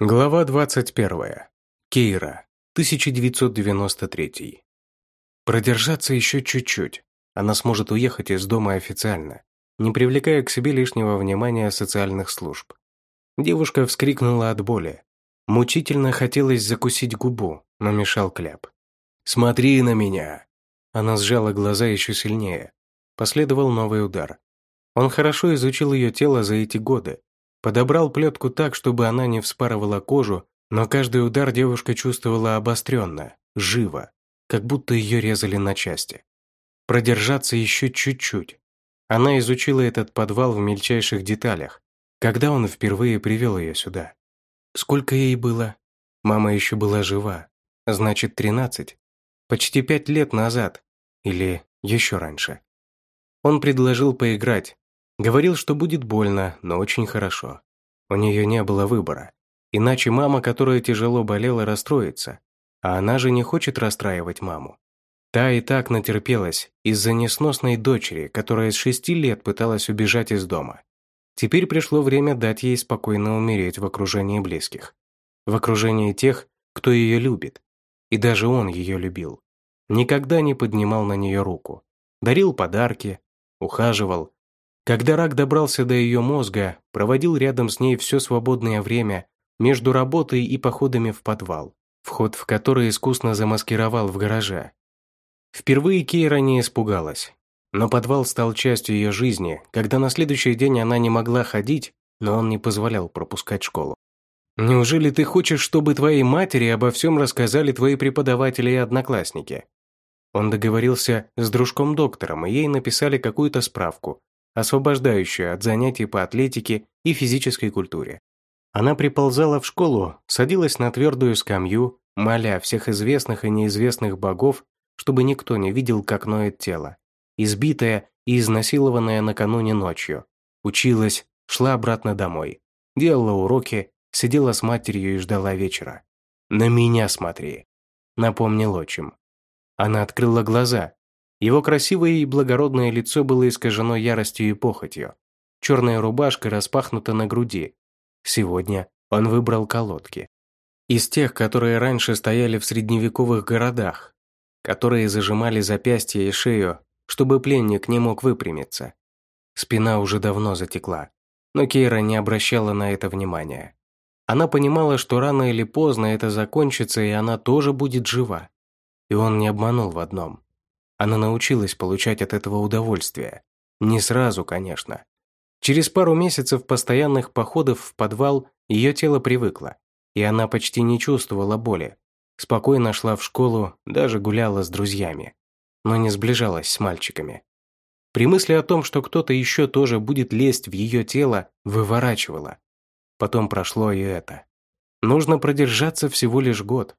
Глава 21. Кейра, 1993. Продержаться еще чуть-чуть. Она сможет уехать из дома официально, не привлекая к себе лишнего внимания социальных служб. Девушка вскрикнула от боли. Мучительно хотелось закусить губу, но мешал кляп. «Смотри на меня!» Она сжала глаза еще сильнее. Последовал новый удар. Он хорошо изучил ее тело за эти годы, Подобрал плетку так, чтобы она не вспарывала кожу, но каждый удар девушка чувствовала обостренно, живо, как будто ее резали на части. Продержаться еще чуть-чуть. Она изучила этот подвал в мельчайших деталях, когда он впервые привел ее сюда. Сколько ей было? Мама еще была жива. Значит, тринадцать. Почти пять лет назад. Или еще раньше. Он предложил поиграть, Говорил, что будет больно, но очень хорошо. У нее не было выбора. Иначе мама, которая тяжело болела, расстроится. А она же не хочет расстраивать маму. Та и так натерпелась из-за несносной дочери, которая с шести лет пыталась убежать из дома. Теперь пришло время дать ей спокойно умереть в окружении близких. В окружении тех, кто ее любит. И даже он ее любил. Никогда не поднимал на нее руку. Дарил подарки, ухаживал, когда рак добрался до ее мозга, проводил рядом с ней все свободное время между работой и походами в подвал, вход в который искусно замаскировал в гараже. Впервые Кейра не испугалась, но подвал стал частью ее жизни, когда на следующий день она не могла ходить, но он не позволял пропускать школу. «Неужели ты хочешь, чтобы твоей матери обо всем рассказали твои преподаватели и одноклассники?» Он договорился с дружком-доктором, и ей написали какую-то справку, освобождающую от занятий по атлетике и физической культуре. Она приползала в школу, садилась на твердую скамью, моля всех известных и неизвестных богов, чтобы никто не видел, как ноет тело. Избитая и изнасилованная накануне ночью. Училась, шла обратно домой. Делала уроки, сидела с матерью и ждала вечера. «На меня смотри», — напомнил отчим. Она открыла глаза, его красивое и благородное лицо было искажено яростью и похотью. Черная рубашка распахнута на груди. Сегодня он выбрал колодки. Из тех, которые раньше стояли в средневековых городах, которые зажимали запястья и шею, чтобы пленник не мог выпрямиться. Спина уже давно затекла, но Кейра не обращала на это внимания. Она понимала, что рано или поздно это закончится, и она тоже будет жива. И он не обманул в одном. Она научилась получать от этого удовольствие. Не сразу, конечно. Через пару месяцев постоянных походов в подвал ее тело привыкло, и она почти не чувствовала боли. Спокойно шла в школу, даже гуляла с друзьями, но не сближалась с мальчиками. При мысли о том, что кто-то еще тоже будет лезть в ее тело, выворачивала. Потом прошло и это. Нужно продержаться всего лишь год.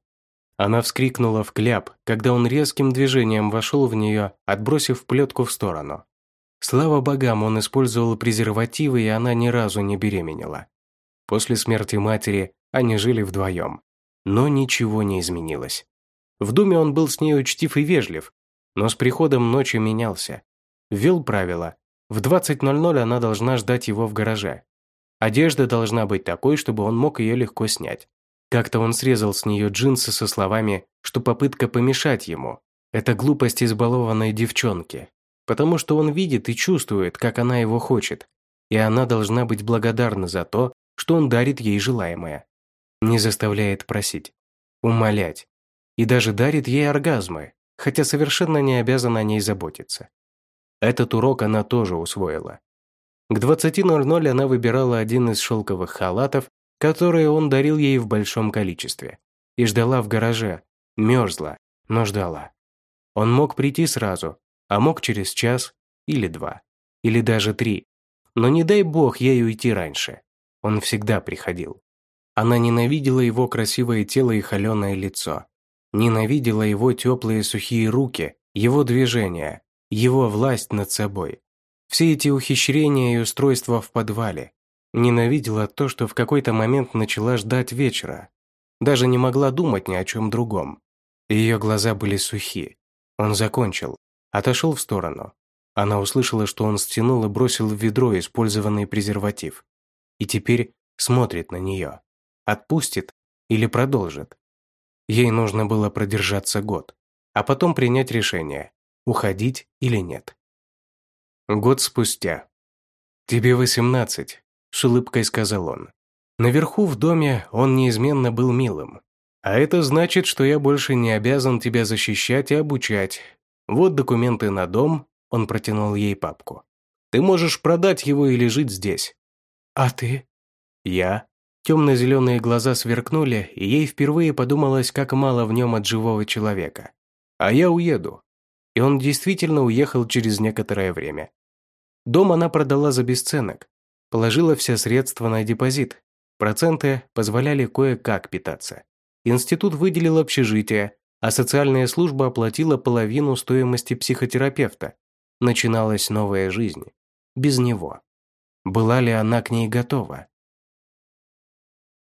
Она вскрикнула в кляп, когда он резким движением вошел в нее, отбросив плетку в сторону. Слава богам, он использовал презервативы, и она ни разу не беременела. После смерти матери они жили вдвоем. Но ничего не изменилось. В доме он был с ней учтив и вежлив, но с приходом ночи менялся. Ввел правило. В 20.00 она должна ждать его в гараже. Одежда должна быть такой, чтобы он мог ее легко снять. Как-то он срезал с нее джинсы со словами, что попытка помешать ему – это глупость избалованной девчонки. Потому что он видит и чувствует, как она его хочет. И она должна быть благодарна за то, что он дарит ей желаемое. Не заставляет просить, умолять. И даже дарит ей оргазмы, хотя совершенно не обязана о ней заботиться. Этот урок она тоже усвоила. К 20.00 она выбирала один из шелковых халатов которые он дарил ей в большом количестве, и ждала в гараже, мерзла, но ждала. Он мог прийти сразу, а мог через час или два, или даже три. Но не дай бог ей уйти раньше. Он всегда приходил. Она ненавидела его красивое тело и холеное лицо. Ненавидела его теплые сухие руки, его движения, его власть над собой. Все эти ухищрения и устройства в подвале, Ненавидела то, что в какой-то момент начала ждать вечера. Даже не могла думать ни о чем другом. Ее глаза были сухи. Он закончил. Отошел в сторону. Она услышала, что он стянул и бросил в ведро использованный презерватив. И теперь смотрит на нее. Отпустит или продолжит? Ей нужно было продержаться год, а потом принять решение, уходить или нет. Год спустя. «Тебе восемнадцать», – с улыбкой сказал он. Наверху в доме он неизменно был милым. А это значит, что я больше не обязан тебя защищать и обучать. Вот документы на дом, он протянул ей папку. Ты можешь продать его или жить здесь. А ты? Я. Темно-зеленые глаза сверкнули, и ей впервые подумалось, как мало в нем от живого человека. А я уеду. И он действительно уехал через некоторое время. Дом она продала за бесценок. Положила все средства на депозит. Проценты позволяли кое-как питаться. Институт выделил общежитие, а социальная служба оплатила половину стоимости психотерапевта. Начиналась новая жизнь. Без него. Была ли она к ней готова?